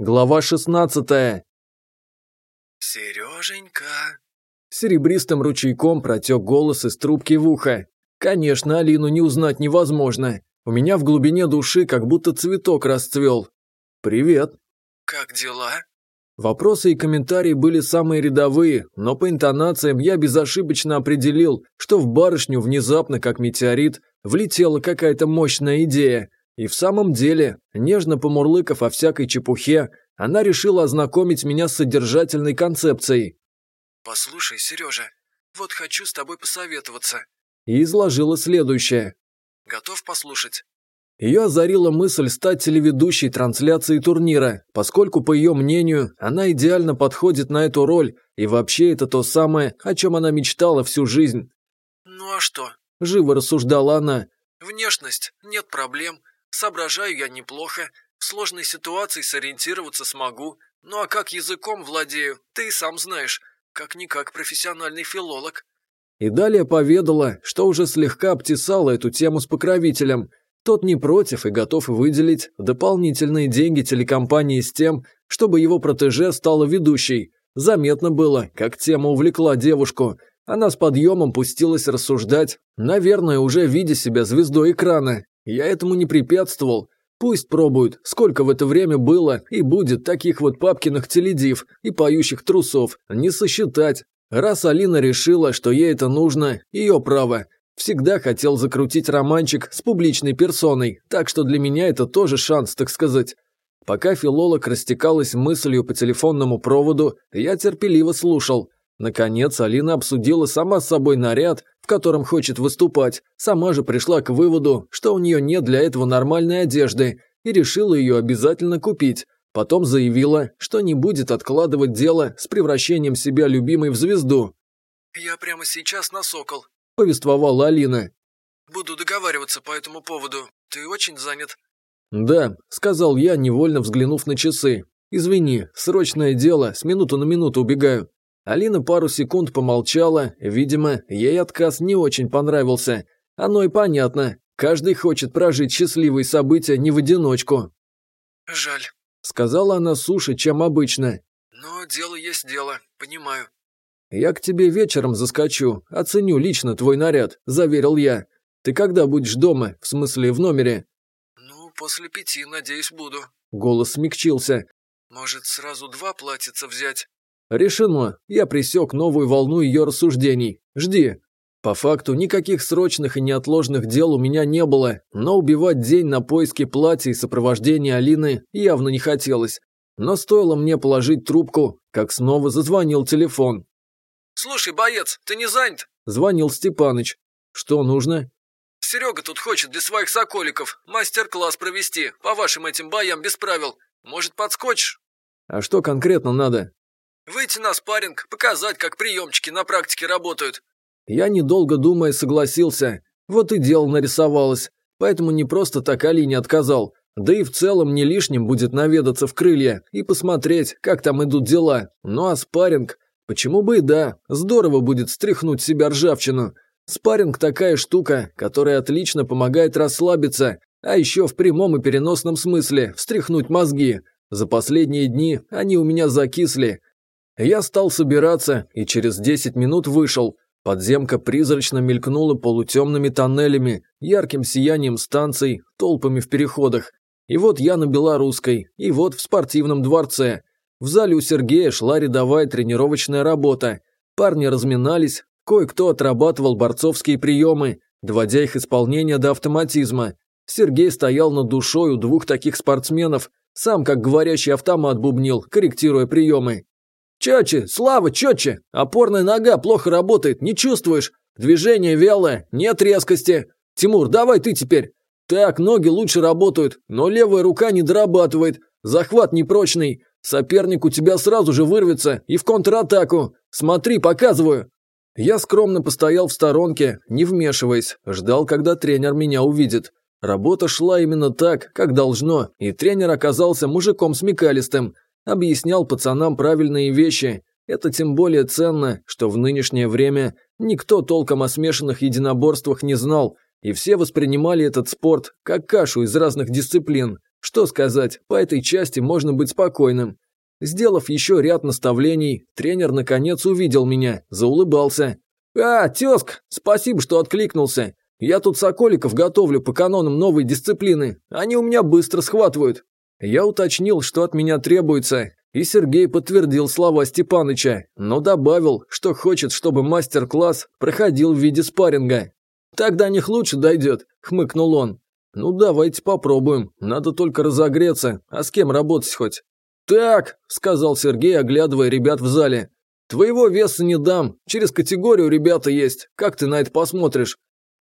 Глава 16 «Сереженька!» Серебристым ручейком протек голос из трубки в ухо. Конечно, Алину не узнать невозможно. У меня в глубине души как будто цветок расцвел. «Привет!» «Как дела?» Вопросы и комментарии были самые рядовые, но по интонациям я безошибочно определил, что в барышню внезапно, как метеорит, влетела какая-то мощная идея – и в самом деле, нежно помурлыков о всякой чепухе, она решила ознакомить меня с содержательной концепцией. «Послушай, Сережа, вот хочу с тобой посоветоваться». И изложила следующее. «Готов послушать?» Ее озарила мысль стать телеведущей трансляции турнира, поскольку, по ее мнению, она идеально подходит на эту роль, и вообще это то самое, о чем она мечтала всю жизнь. «Ну а что?» – живо рассуждала она. «Внешность, нет проблем, Соображаю я неплохо, в сложной ситуации сориентироваться смогу. Ну а как языком владею, ты сам знаешь, как-никак профессиональный филолог». И далее поведала, что уже слегка обтесала эту тему с покровителем. Тот не против и готов выделить дополнительные деньги телекомпании с тем, чтобы его протеже стала ведущей. Заметно было, как тема увлекла девушку. Она с подъемом пустилась рассуждать, наверное, уже видя себя звездой экрана, я этому не препятствовал. Пусть пробуют, сколько в это время было и будет таких вот папкиных теледив и поющих трусов, не сосчитать. Раз Алина решила, что ей это нужно, ее право. Всегда хотел закрутить романчик с публичной персоной, так что для меня это тоже шанс, так сказать. Пока филолог растекалась мыслью по телефонному проводу, я терпеливо слушал. Наконец Алина обсудила сама с собой наряд, котором хочет выступать, сама же пришла к выводу, что у нее нет для этого нормальной одежды и решила ее обязательно купить. Потом заявила, что не будет откладывать дело с превращением себя любимой в звезду. «Я прямо сейчас на «Сокол», – повествовала Алина. «Буду договариваться по этому поводу. Ты очень занят». «Да», – сказал я, невольно взглянув на часы. «Извини, срочное дело, с минуту на минуту убегаю». Алина пару секунд помолчала, видимо, ей отказ не очень понравился. Оно и понятно, каждый хочет прожить счастливые события не в одиночку. «Жаль», — сказала она суше, чем обычно. «Но дело есть дело, понимаю». «Я к тебе вечером заскочу, оценю лично твой наряд», – заверил я. «Ты когда будешь дома, в смысле в номере?» «Ну, после пяти, надеюсь, буду». Голос смягчился. «Может, сразу два платьица взять?» Решено. Я присек новую волну ее рассуждений. Жди. По факту никаких срочных и неотложных дел у меня не было, но убивать день на поиске платья и сопровождения Алины явно не хотелось. Но стоило мне положить трубку, как снова зазвонил телефон. «Слушай, боец, ты не занят?» – звонил Степаныч. «Что нужно?» «Серега тут хочет для своих соколиков мастер-класс провести по вашим этим боям без правил. Может, подскочишь?» «А что конкретно надо?» Выйти на спарринг, показать, как приемчики на практике работают». Я, недолго думая, согласился. Вот и дело нарисовалось. Поэтому не просто так Алине отказал. Да и в целом не лишним будет наведаться в крылья и посмотреть, как там идут дела. Ну а спарринг? Почему бы и да, здорово будет стряхнуть себя ржавчину. Спарринг такая штука, которая отлично помогает расслабиться, а еще в прямом и переносном смысле встряхнуть мозги. За последние дни они у меня закисли, я стал собираться и через 10 минут вышел. Подземка призрачно мелькнула полутемными тоннелями, ярким сиянием станций, толпами в переходах. И вот я на Белорусской, и вот в спортивном дворце. В зале у Сергея шла рядовая тренировочная работа. Парни разминались, кое-кто отрабатывал борцовские приемы, доводя их исполнение до автоматизма. Сергей стоял над душой у двух таких спортсменов, сам как говорящий автомат бубнил, корректируя приемы. «Четче, Слава, четче! Опорная нога плохо работает, не чувствуешь! Движение вялое, нет резкости! Тимур, давай ты теперь!» «Так, ноги лучше работают, но левая рука не дорабатывает, захват непрочный, соперник у тебя сразу же вырвется и в контратаку! Смотри, показываю!» Я скромно постоял в сторонке, не вмешиваясь, ждал, когда тренер меня увидит. Работа шла именно так, как должно, и тренер оказался мужиком смекалистым – объяснял пацанам правильные вещи. Это тем более ценно, что в нынешнее время никто толком о смешанных единоборствах не знал, и все воспринимали этот спорт как кашу из разных дисциплин. Что сказать, по этой части можно быть спокойным. Сделав еще ряд наставлений, тренер наконец увидел меня, заулыбался. «А, тезк, спасибо, что откликнулся. Я тут соколиков готовлю по канонам новой дисциплины. Они у меня быстро схватывают. Я уточнил, что от меня требуется, и Сергей подтвердил слова Степаныча, но добавил, что хочет, чтобы мастер-класс проходил в виде спарринга. Тогда до них лучше дойдет», – хмыкнул он. «Ну, давайте попробуем, надо только разогреться, а с кем работать хоть?» «Так», – сказал Сергей, оглядывая ребят в зале. «Твоего веса не дам, через категорию ребята есть, как ты на это посмотришь?»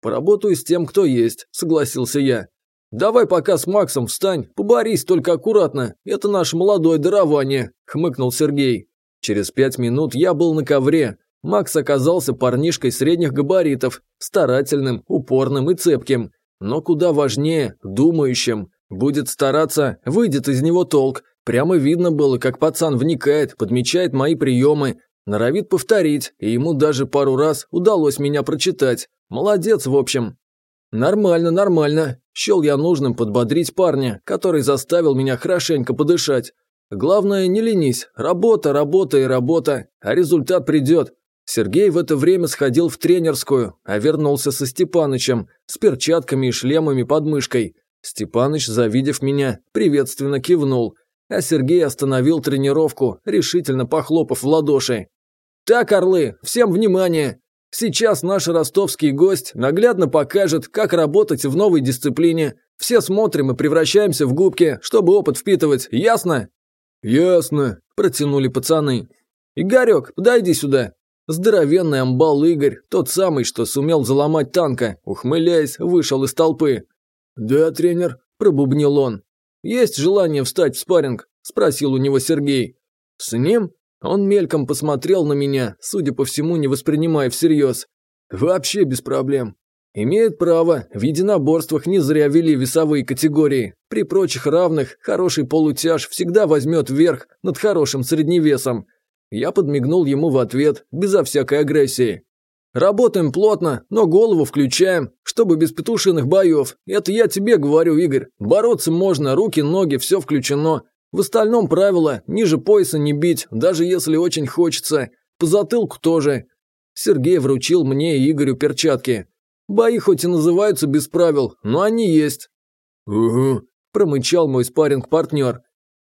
«Поработаю с тем, кто есть», – согласился я. «Давай пока с Максом встань, поборись только аккуратно, это наше молодое дарование», – хмыкнул Сергей. Через пять минут я был на ковре. Макс оказался парнишкой средних габаритов, старательным, упорным и цепким. Но куда важнее – думающим. Будет стараться, выйдет из него толк. Прямо видно было, как пацан вникает, подмечает мои приемы. Норовит повторить, и ему даже пару раз удалось меня прочитать. Молодец, в общем. Нормально, нормально. Щел я нужным подбодрить парня, который заставил меня хорошенько подышать. Главное, не ленись. Работа, работа и работа. А результат придет. Сергей в это время сходил в тренерскую, а вернулся со Степанычем, с перчатками и шлемами под мышкой. Степаныч, завидев меня, приветственно кивнул, а Сергей остановил тренировку, решительно похлопав в ладоши. «Так, орлы, всем внимание! Сейчас наш ростовский гость наглядно покажет, как работать в новой дисциплине. Все смотрим и превращаемся в губки, чтобы опыт впитывать, ясно? Ясно, протянули пацаны. Игорек, подойди сюда. Здоровенный амбал Игорь, тот самый, что сумел заломать танка, ухмыляясь, вышел из толпы. Да, тренер, пробубнил он. Есть желание встать в спарринг? спросил у него Сергей. С ним? Он мельком посмотрел на меня, судя по всему, не воспринимая всерьез. Вообще без проблем. Имеет право, в единоборствах не зря вели весовые категории. При прочих равных хороший полутяж всегда возьмет верх над хорошим средневесом. Я подмигнул ему в ответ, безо всякой агрессии. Работаем плотно, но голову включаем, чтобы без петушиных боев. Это я тебе говорю, Игорь. Бороться можно, руки, ноги, все включено. В остальном правило – ниже пояса не бить, даже если очень хочется. По затылку тоже. Сергей вручил мне и Игорю перчатки. Бои хоть и называются без правил, но они есть. «Угу», – промычал мой спаринг партнер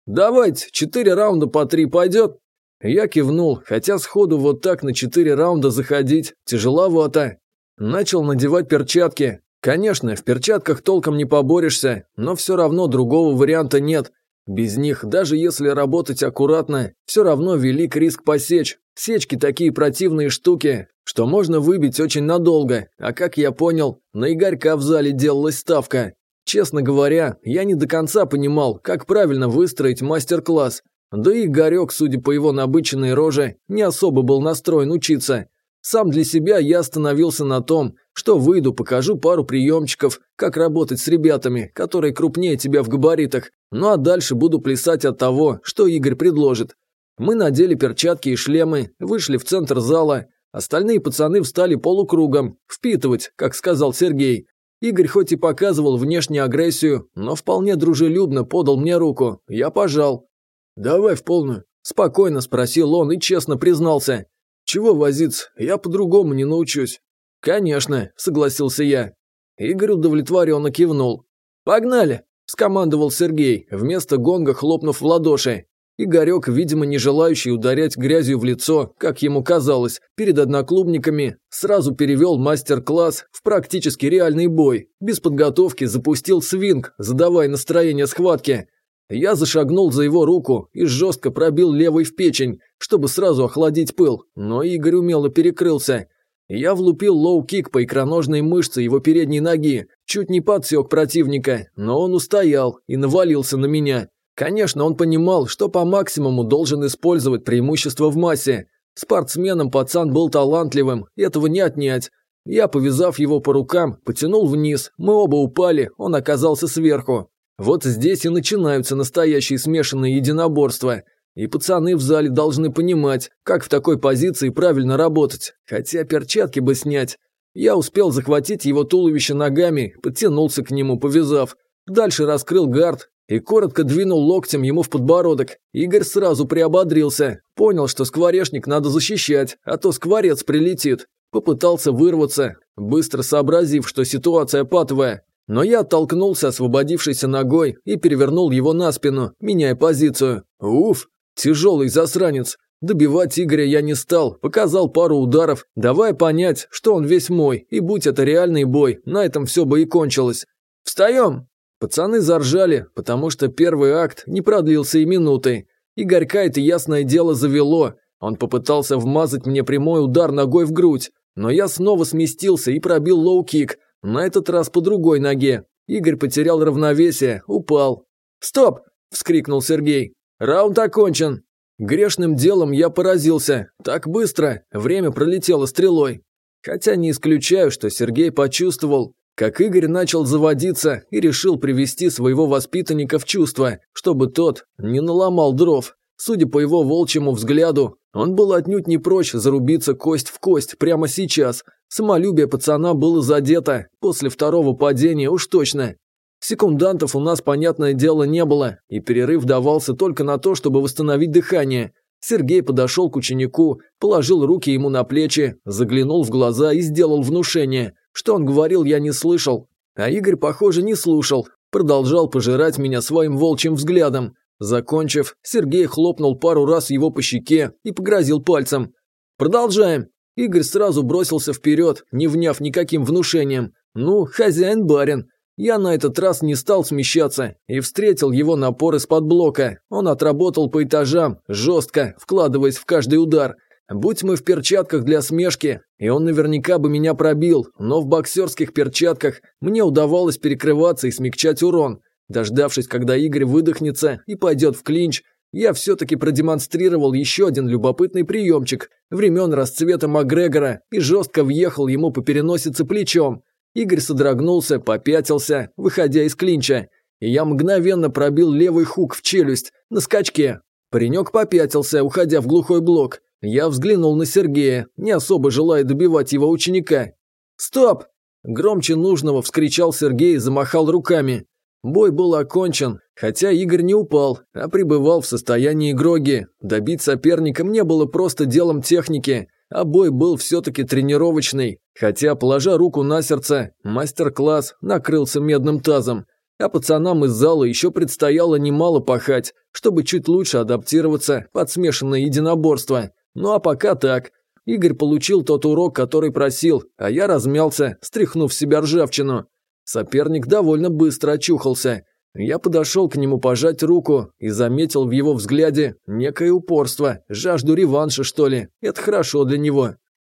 «Давайте, четыре раунда по три пойдет?» Я кивнул, хотя сходу вот так на четыре раунда заходить тяжеловато. Начал надевать перчатки. Конечно, в перчатках толком не поборешься, но все равно другого варианта нет. Без них, даже если работать аккуратно, все равно велик риск посечь. Сечки такие противные штуки, что можно выбить очень надолго, а как я понял, на Игорька в зале делалась ставка. Честно говоря, я не до конца понимал, как правильно выстроить мастер-класс. Да и Игорек, судя по его набыченной роже, не особо был настроен учиться. Сам для себя я остановился на том, что выйду, покажу пару приемчиков, как работать с ребятами, которые крупнее тебя в габаритах, ну а дальше буду плясать от того, что Игорь предложит. Мы надели перчатки и шлемы, вышли в центр зала. Остальные пацаны встали полукругом, впитывать, как сказал Сергей. Игорь хоть и показывал внешнюю агрессию, но вполне дружелюбно подал мне руку. Я пожал. «Давай в полную», – спокойно спросил он и честно признался. Чего возиться, я по-другому не научусь. Конечно, согласился я. Игорь удовлетворенно кивнул. Погнали, скомандовал Сергей, вместо гонга хлопнув в ладоши. Игорек, видимо, не желающий ударять грязью в лицо, как ему казалось, перед одноклубниками, сразу перевел мастер-класс в практически реальный бой. Без подготовки запустил свинг, задавая настроение схватки. Я зашагнул за его руку и жестко пробил левой в печень, чтобы сразу охладить пыл, но Игорь умело перекрылся. Я влупил лоу-кик по икроножной мышце его передней ноги, чуть не подсек противника, но он устоял и навалился на меня. Конечно, он понимал, что по максимуму должен использовать преимущество в массе. Спортсменом пацан был талантливым, этого не отнять. Я, повязав его по рукам, потянул вниз, мы оба упали, он оказался сверху. Вот здесь и начинаются настоящие смешанные единоборства. И пацаны в зале должны понимать, как в такой позиции правильно работать, хотя перчатки бы снять. Я успел захватить его туловище ногами, подтянулся к нему, повязав. Дальше раскрыл гард и коротко двинул локтем ему в подбородок. Игорь сразу приободрился, понял, что скворечник надо защищать, а то скворец прилетит. Попытался вырваться, быстро сообразив, что ситуация патовая. Но я оттолкнулся освободившейся ногой и перевернул его на спину, меняя позицию. Уф, тяжелый засранец. Добивать Игоря я не стал, показал пару ударов, давая понять, что он весь мой, и будь это реальный бой, на этом все бы и кончилось. «Встаем!» Пацаны заржали, потому что первый акт не продлился и минуты. Игорька это ясное дело завело. Он попытался вмазать мне прямой удар ногой в грудь, но я снова сместился и пробил лоу-кик – на этот раз по другой ноге. Игорь потерял равновесие, упал. «Стоп!» – вскрикнул Сергей. «Раунд окончен!» Грешным делом я поразился. Так быстро. Время пролетело стрелой. Хотя не исключаю, что Сергей почувствовал, как Игорь начал заводиться и решил привести своего воспитанника в чувство, чтобы тот не наломал дров. Судя по его волчьему взгляду, он был отнюдь не прочь зарубиться кость в кость прямо сейчас. Самолюбие пацана было задето, после второго падения уж точно. Секундантов у нас, понятное дело, не было, и перерыв давался только на то, чтобы восстановить дыхание. Сергей подошел к ученику, положил руки ему на плечи, заглянул в глаза и сделал внушение. Что он говорил, я не слышал. А Игорь, похоже, не слушал, продолжал пожирать меня своим волчьим взглядом. Закончив, Сергей хлопнул пару раз его по щеке и погрозил пальцем. «Продолжаем!» Игорь сразу бросился вперед, не вняв никаким внушением. «Ну, хозяин-барин!» Я на этот раз не стал смещаться и встретил его напор из-под блока. Он отработал по этажам, жестко, вкладываясь в каждый удар. Будь мы в перчатках для смешки, и он наверняка бы меня пробил, но в боксерских перчатках мне удавалось перекрываться и смягчать урон. Дождавшись, когда Игорь выдохнется и пойдет в клинч, я все-таки продемонстрировал еще один любопытный приемчик времен расцвета Макгрегора и жестко въехал ему по переносице плечом. Игорь содрогнулся, попятился, выходя из клинча, и я мгновенно пробил левый хук в челюсть, на скачке. Паренек попятился, уходя в глухой блок. Я взглянул на Сергея, не особо желая добивать его ученика. «Стоп!» – громче нужного вскричал Сергей и замахал руками. Бой был окончен, хотя Игорь не упал, а пребывал в состоянии гроги. Добить соперника мне было просто делом техники, а бой был все-таки тренировочный. Хотя, положа руку на сердце, мастер-класс накрылся медным тазом. А пацанам из зала еще предстояло немало пахать, чтобы чуть лучше адаптироваться под смешанное единоборство. Ну а пока так. Игорь получил тот урок, который просил, а я размялся, стряхнув себя ржавчину. Соперник довольно быстро очухался. Я подошел к нему пожать руку и заметил в его взгляде некое упорство, жажду реванша, что ли. Это хорошо для него.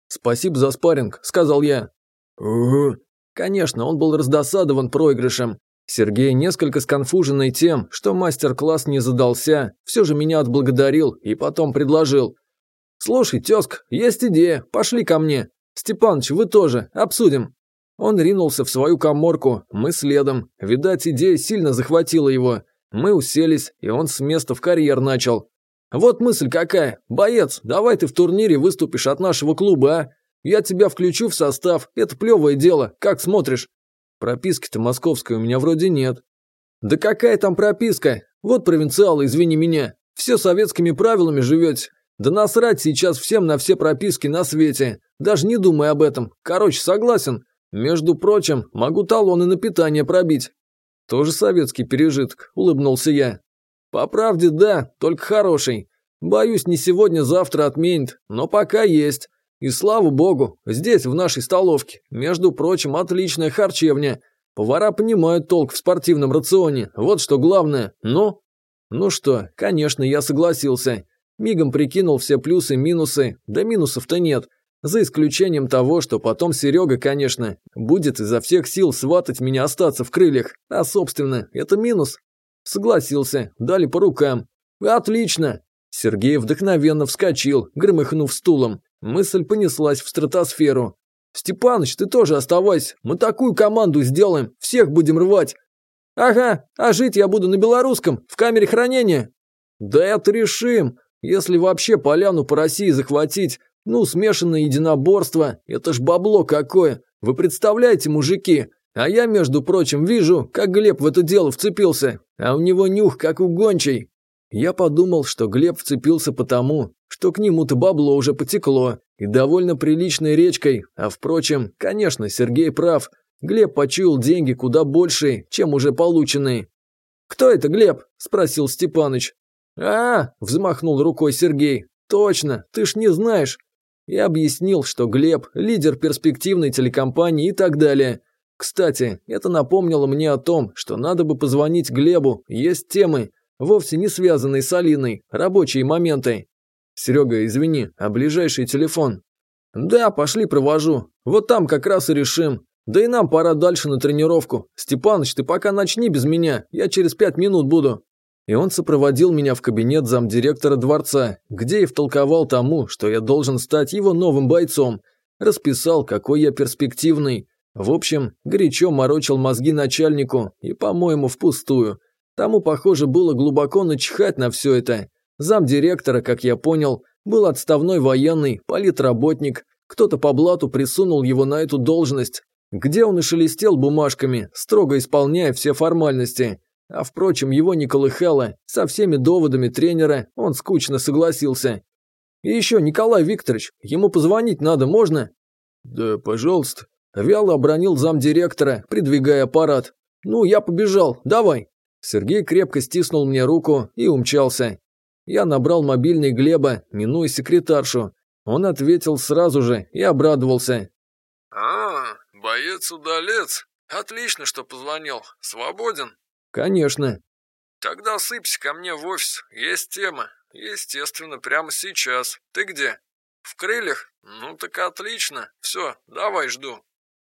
«Спасибо за спарринг», – сказал я. «Угу». Конечно, он был раздосадован проигрышем. Сергей, несколько сконфуженный тем, что мастер-класс не задался, все же меня отблагодарил и потом предложил. «Слушай, тезк, есть идея, пошли ко мне. Степаныч, вы тоже, обсудим». Он ринулся в свою коморку, мы следом. Видать, идея сильно захватила его. Мы уселись, и он с места в карьер начал. «Вот мысль какая. Боец, давай ты в турнире выступишь от нашего клуба, а? Я тебя включу в состав, это плевое дело, как смотришь?» «Прописки-то московской у меня вроде нет». «Да какая там прописка? Вот провинциалы, извини меня. Все советскими правилами живете. Да насрать сейчас всем на все прописки на свете. Даже не думай об этом. Короче, согласен. Между прочим, могу талоны на питание пробить. Тоже советский пережиток, улыбнулся я. По правде, да, только хороший. Боюсь, не сегодня-завтра отменят, но пока есть. И слава богу, здесь, в нашей столовке, между прочим, отличная харчевня. Повара понимают толк в спортивном рационе, вот что главное. Но... Ну что, конечно, я согласился. Мигом прикинул все плюсы и минусы. да минусов-то нет. За исключением того, что потом Серега, конечно, будет изо всех сил сватать меня остаться в крыльях, а, собственно, это минус. Согласился, дали по рукам. Отлично! Сергей вдохновенно вскочил, громыхнув стулом. Мысль понеслась в стратосферу. «Степаныч, ты тоже оставайся, мы такую команду сделаем, всех будем рвать!» «Ага, а жить я буду на белорусском, в камере хранения!» «Да это решим, если вообще поляну по России захватить, ну, смешанное единоборство, это ж бабло какое. Вы представляете, мужики? А я, между прочим, вижу, как Глеб в это дело вцепился, а у него нюх как у гончей. Я подумал, что Глеб вцепился потому, что к нему-то бабло уже потекло, и довольно приличной речкой, а впрочем, конечно, Сергей прав, Глеб почуял деньги куда больше, чем уже полученные. «Кто это, Глеб?» – спросил Степаныч. «А, -а, -а – взмахнул рукой Сергей, – точно, ты ж не знаешь, и объяснил, что Глеб – лидер перспективной телекомпании и так далее. Кстати, это напомнило мне о том, что надо бы позвонить Глебу, есть темы, вовсе не связанные с Алиной, рабочие моменты. Серега, извини, а ближайший телефон? Да, пошли провожу. Вот там как раз и решим. Да и нам пора дальше на тренировку. Степаныч, ты пока начни без меня, я через пять минут буду и он сопроводил меня в кабинет замдиректора дворца, где и втолковал тому, что я должен стать его новым бойцом, расписал, какой я перспективный. В общем, горячо морочил мозги начальнику, и, по-моему, впустую. Тому, похоже, было глубоко начихать на все это. Замдиректора, как я понял, был отставной военный, политработник, кто-то по блату присунул его на эту должность, где он и шелестел бумажками, строго исполняя все формальности. А впрочем, его не колыхало, со всеми доводами тренера он скучно согласился. «И еще, Николай Викторович, ему позвонить надо, можно?» «Да, пожалуйста», – вяло обронил замдиректора, придвигая аппарат. «Ну, я побежал, давай». Сергей крепко стиснул мне руку и умчался. Я набрал мобильный Глеба, минуя секретаршу. Он ответил сразу же и обрадовался. «А, боец-удалец. Отлично, что позвонил. Свободен?» «Конечно». «Тогда сыпься ко мне в офис. Есть тема. Естественно, прямо сейчас. Ты где?» «В крыльях? Ну так отлично. Все, давай жду».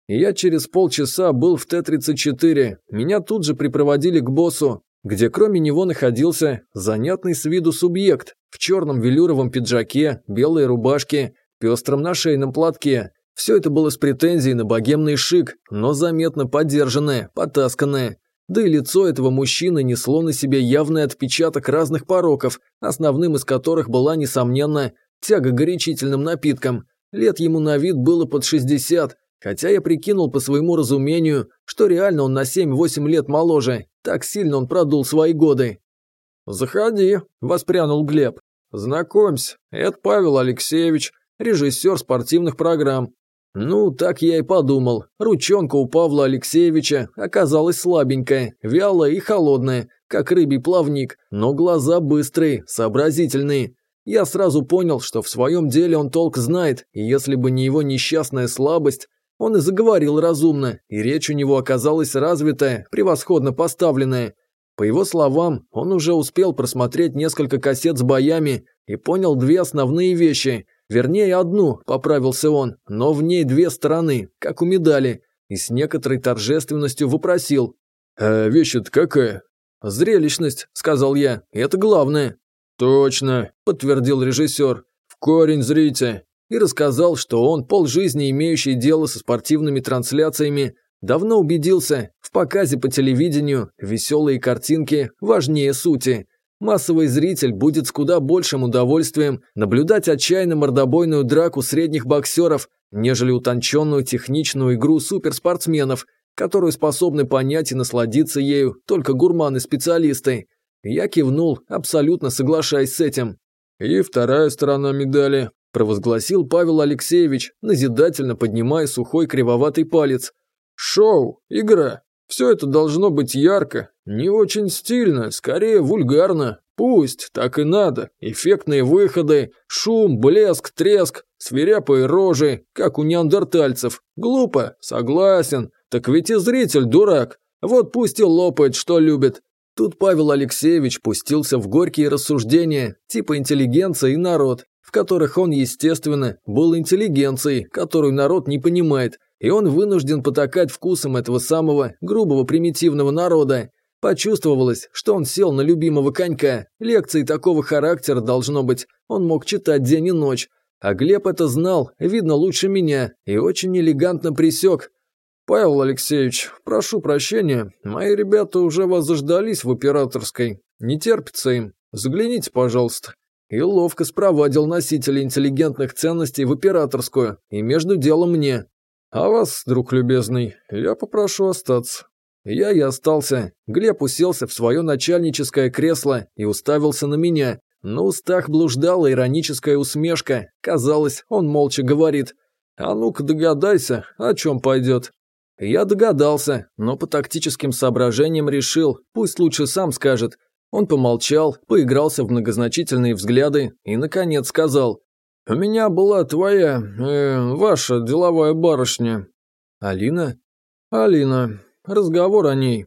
Я через полчаса был в Т-34. Меня тут же припроводили к боссу, где кроме него находился занятный с виду субъект в черном велюровом пиджаке, белой рубашке, пестром на шейном платке. Все это было с претензией на богемный шик, но заметно поддержанное, потасканное. Да и лицо этого мужчины несло на себе явный отпечаток разных пороков, основным из которых была, несомненно, тяга к горячительным напиткам. Лет ему на вид было под 60, хотя я прикинул по своему разумению, что реально он на 7-8 лет моложе, так сильно он продул свои годы. «Заходи», – воспрянул Глеб. «Знакомься, это Павел Алексеевич, режиссер спортивных программ, ну, так я и подумал. Ручонка у Павла Алексеевича оказалась слабенькая, вялая и холодная, как рыбий плавник, но глаза быстрые, сообразительные. Я сразу понял, что в своем деле он толк знает, и если бы не его несчастная слабость, он и заговорил разумно, и речь у него оказалась развитая, превосходно поставленная. По его словам, он уже успел просмотреть несколько кассет с боями и понял две основные вещи – Вернее, одну, поправился он, но в ней две стороны, как у медали, и с некоторой торжественностью вопросил. «Э, «А вещь-то какая?» «Зрелищность», – сказал я, – «это главное». «Точно», – подтвердил режиссер. «В корень зрите». И рассказал, что он, полжизни имеющий дело со спортивными трансляциями, давно убедился, в показе по телевидению веселые картинки важнее сути массовый зритель будет с куда большим удовольствием наблюдать отчаянно мордобойную драку средних боксеров, нежели утонченную техничную игру суперспортсменов, которую способны понять и насладиться ею только гурманы-специалисты. Я кивнул, абсолютно соглашаясь с этим. «И вторая сторона медали», – провозгласил Павел Алексеевич, назидательно поднимая сухой кривоватый палец. «Шоу, игра, все это должно быть ярко, не очень стильно, скорее вульгарно. Пусть, так и надо. Эффектные выходы, шум, блеск, треск, свирепые рожи, как у неандертальцев. Глупо, согласен. Так ведь и зритель дурак. Вот пусть и лопает, что любит. Тут Павел Алексеевич пустился в горькие рассуждения, типа интеллигенция и народ, в которых он, естественно, был интеллигенцией, которую народ не понимает – и он вынужден потакать вкусом этого самого грубого примитивного народа. Почувствовалось, что он сел на любимого конька. Лекции такого характера должно быть. Он мог читать день и ночь. А Глеб это знал, видно лучше меня, и очень элегантно присек. «Павел Алексеевич, прошу прощения, мои ребята уже вас заждались в операторской. Не терпится им. Загляните, пожалуйста» и ловко спровадил носителя интеллигентных ценностей в операторскую, и между делом мне. А вас, друг любезный, я попрошу остаться». Я и остался. Глеб уселся в свое начальническое кресло и уставился на меня. На устах блуждала ироническая усмешка. Казалось, он молча говорит. «А ну-ка догадайся, о чем пойдет». Я догадался, но по тактическим соображениям решил, пусть лучше сам скажет. Он помолчал, поигрался в многозначительные взгляды и, наконец, сказал. У меня была твоя, э, ваша деловая барышня». «Алина?» «Алина. Разговор о ней.